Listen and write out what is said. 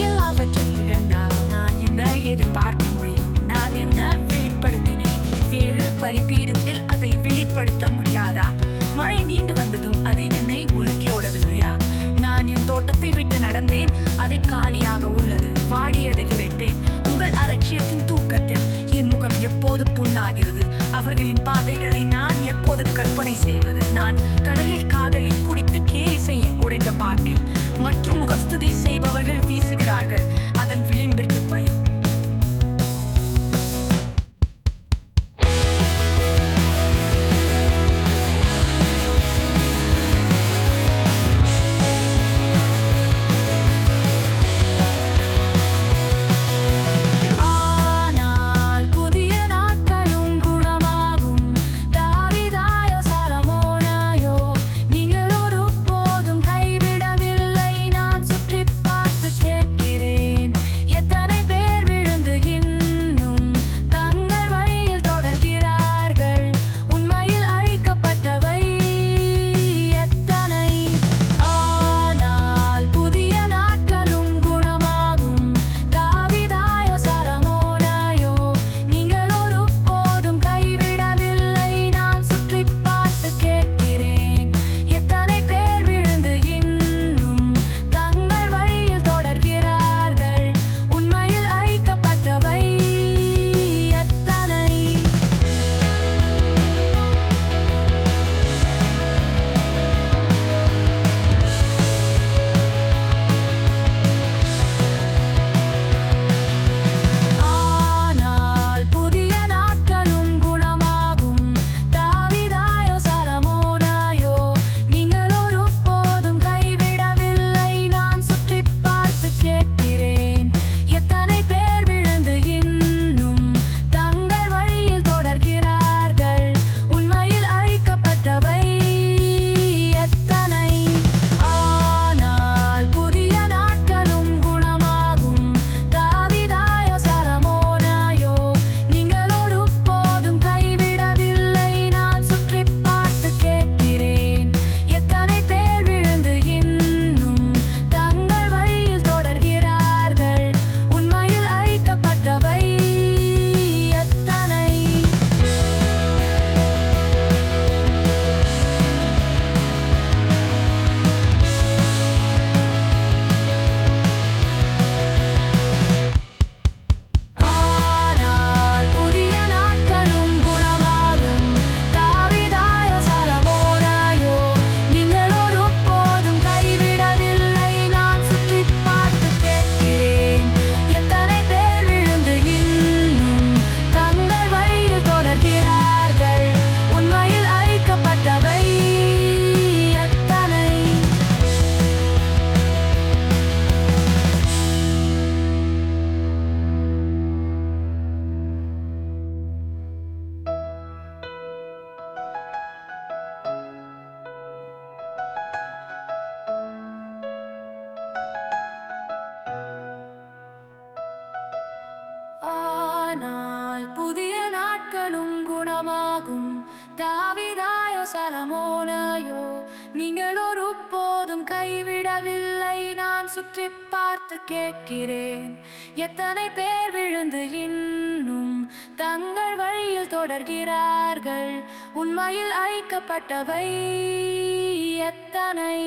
எல்லாவற்றையும் இழந்தால் நான் என்ன எதிர்பார்க்க முடியும் நான் என்ன வெளிப்படுத்தினேன் வேறு பரிபீடத்தில் அதை வெளிப்படுத்த முடியாதா? மழை நீண்டு வந்ததும் அதை என்னை உலுக்கி ஓடவில்லையா? நான் என் தோட்டத்தை விட்டு நடந்தேன் அதை காலியாக உள்ளது. வாடியதை விட்டேன் உங்கள் அலட்சியத்தின் தூக்கத்தில் என் முகம் எப்போது புண்ணாகிறது? அவர்களின் பாதைகளை நான் எப்போது கற்பனை செய்வது? நான் கடலில் காதலில் குடித்து கேலி உடைந்த பாட்டில் மற்றும் முகஸ்துதி செய்பவர்கள் வீசுகிறார்கள் தாவிதாயோ சலமோனாயோ நீங்கள் ஒரு போதும் கைவிடவில்லை. நான் சுற்றி பார்த்து கேட்கிறேன் எத்தனை பேர் விழுந்து இன்னும் தங்கள் வழியில் தொடர்கிறார்கள்? உண்மையில் அழிக்கப்பட்டவை எத்தனை?